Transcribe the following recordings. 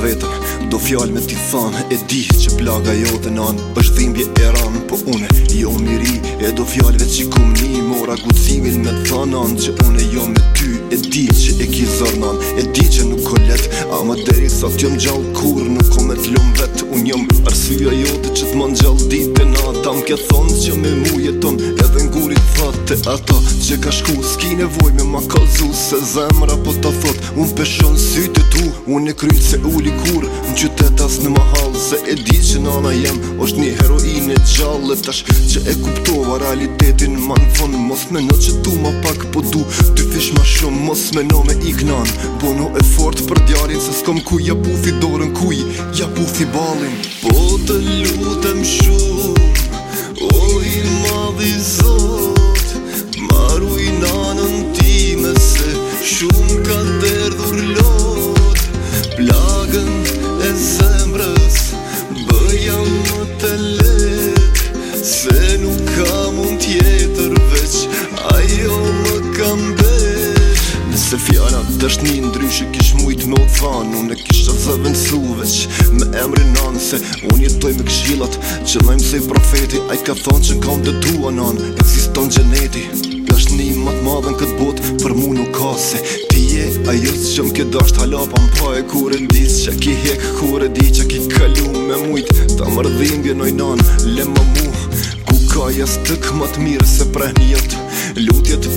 vetën Do fjall me ti thën E di që plaga jo dhe nan është dhimbje e ran Po une jo miri E do fjalve që kum ni Mora gucimin me thanan Që une jo me ty E di që e ki zërnan E di që nuk ko let A më deri sa t'jom gjall kur Nuk ko me t'lom vet Unë jom arsyja jo që t'mon gjall ditë duke thonë që me mu jeton edhe ngurit thate ato që ka shku s'ki nevoj me ma kalzu se zemra po ta thot unë peshon të tu unë e kryt se u likur në qytet as në mahal se e di që nana jem Osh një heroine gjallë tash që e kuptova realitetin ma në fond mos me në që tu ma pak po du ty fish ma shumë mos me në me ignan bono e fort për djarin se s'kom ku ja bufi dorën kuj ja bufi balin po të lutem shumë Ой, малый зон Se fjara të dështë një ndryshë kish mujt me u othanë Unë e kish të dhe vendësuveq me emri nanë Se unë jetoj me kshilat që lajmë se i profeti i ka thonë që kam të tua nanë existon gjeneti Dështë një matë madhen këtë botë për mu nuk ka se Ti je a jështë që më kjo dështë halapa më pa e kure në disë Që ki hek kure di që ki kalu me mujtë Ta më rëdhim bjenoj nanë le më mu Ku ka jas të këmat mirë se prej një jëtë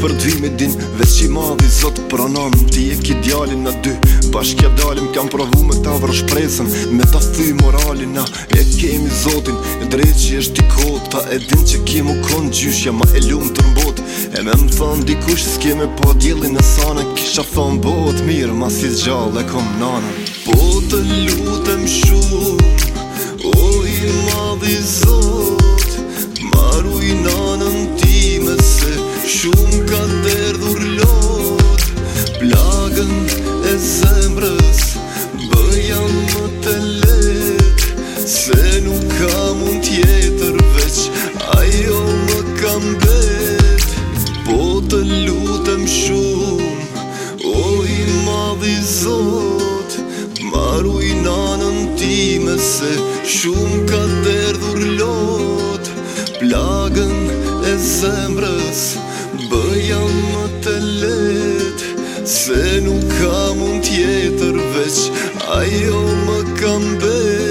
për dy din Vec që i madhi zot pronon Ti e ki djallin në dy Pash dalim kam provu me ta vrë shpresen Me ta thy moralin na E kemi zotin E drejt që është i kod Ta e din që ki mu kon gjysh ma e lumë të botë E me më thonë dikush s'ke me pa djelin në sanë Kisha thonë bot mirë Ma si gjallë e kom nanë Po të lutem shumë O i madhi zot shumë ka derdhur lot Plagën e zemrës bëja më të let Se nuk ka mund tjetër veç, ajo më kam bet